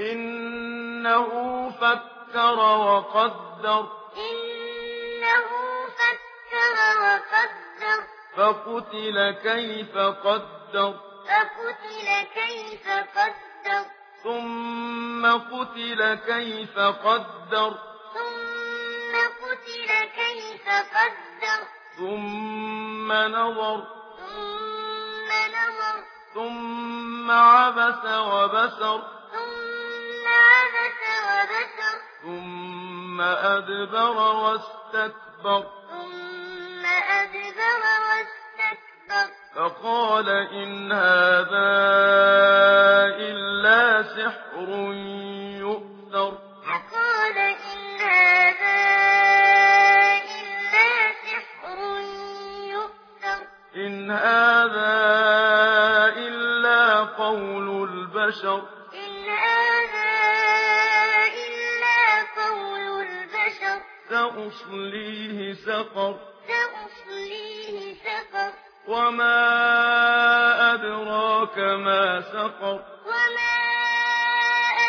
إنه فكر وقدر. إنه فكر وقدر. فقتل كيف قدر. فقتل كيف قدر. ثم قتل كيف قدر. ثم قتل كيف قدر. ثم نظر. ثم نظر. ثم عبس وبسر. ثم أدبر واستكبر ثم أدبر واستكبر فقال إن هذا إلا سحر يؤثر فقال إن هذا إلا سحر يؤثر إن هذا إلا قول البشر سأصليه سقر سأصليه سقر وما أدراك ما سقر وما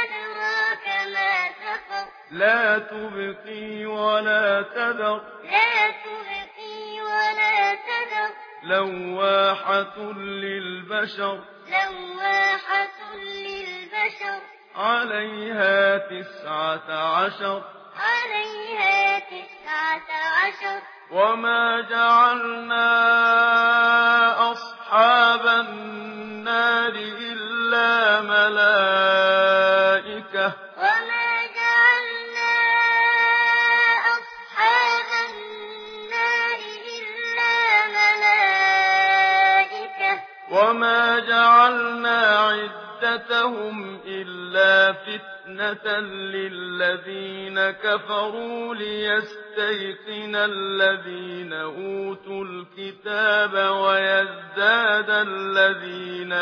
أدراك ما سقر لا تبقي ولا تذر لا تبقي ولا تذر لواحة للبشر لواحة للبشر عليها تسعة عشر وما جعلنا أصحاب النار إلا ملائكة وما جعلنا أصحاب النار إلا ملائكة وما جعلنا بغتتهم إلا فتنة للذين كفروا ليستيقن الذين أوتوا الكتاب ويزداد الذين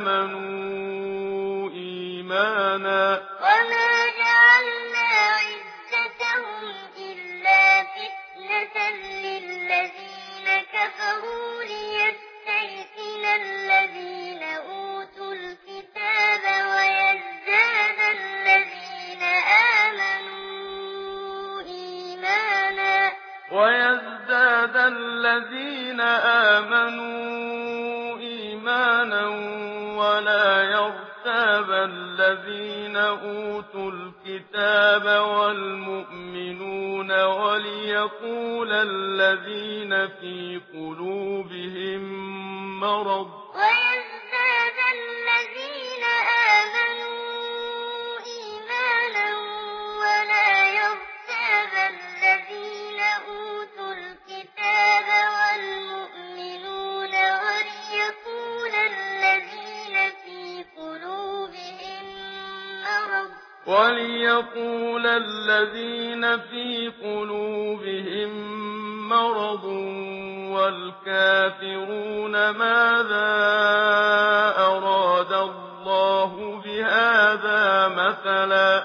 آمنوا إيمانا وما جعلنا عزتهم إلا فتنة للذين كفروا ازداد الذين آمنوا إيمانا ولا يرتاب الذين أوتوا الكتاب والمؤمنون وليقول الذين في قلوبهم مرض وليقول الذين في قلوبهم مرض وليقول الذين في قلوبهم مرض والكافرون ماذا أراد الله بهذا مثلا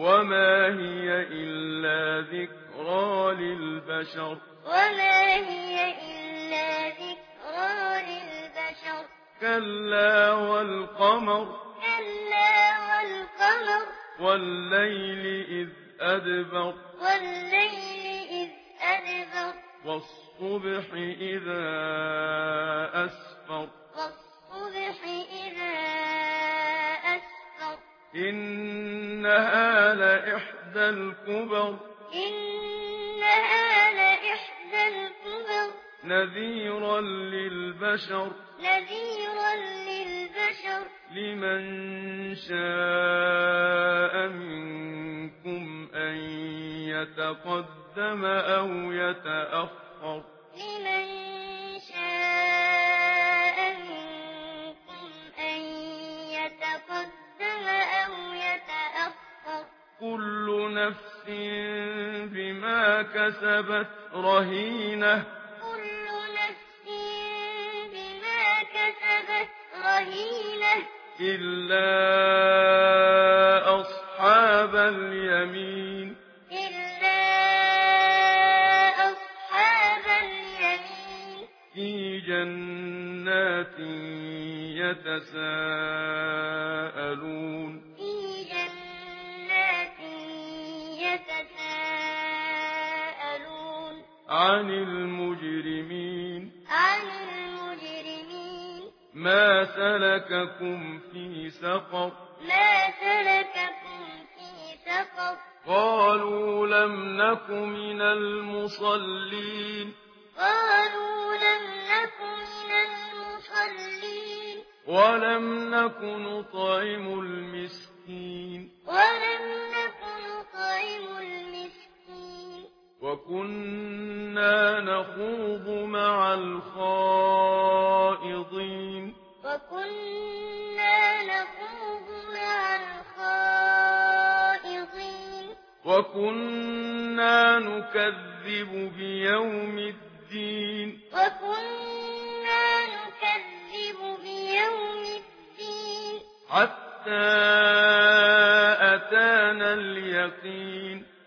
وما هي إلا ذكرى للبشر وما هي إلا ذكرى للبشر كلا والقمر كلا والقمر والليل إذ أدبر والليل إذ أدبر والصبح إذا أسفر والصبح إذا أسفر إنها لإحدى الكبر. إنها لإحدى الكبر. نذيرا للبشر. نذيرا للبشر. لمن شاء منكم أن يتقدم أو يتأخر. نفس بما كسبت رهينة. كل نفس بما كسبت رهينة. إلا أصحاب اليمين. إلا أصحاب اليمين. في جنات يتساءلون. يتساءلون عن المجرمين. عن المجرمين. ما سلككم في سقر. ما سلككم في سقر. قالوا لم نك من المصلين. قالوا لم نك من المصلين. ولم نك نطعم المسكين. وكنا نخوض مع الخائضين. وكنا نخوض مع الخائضين. وكنا نكذب بيوم الدين. وكنا نكذب بيوم الدين. حتى أتانا اليقين.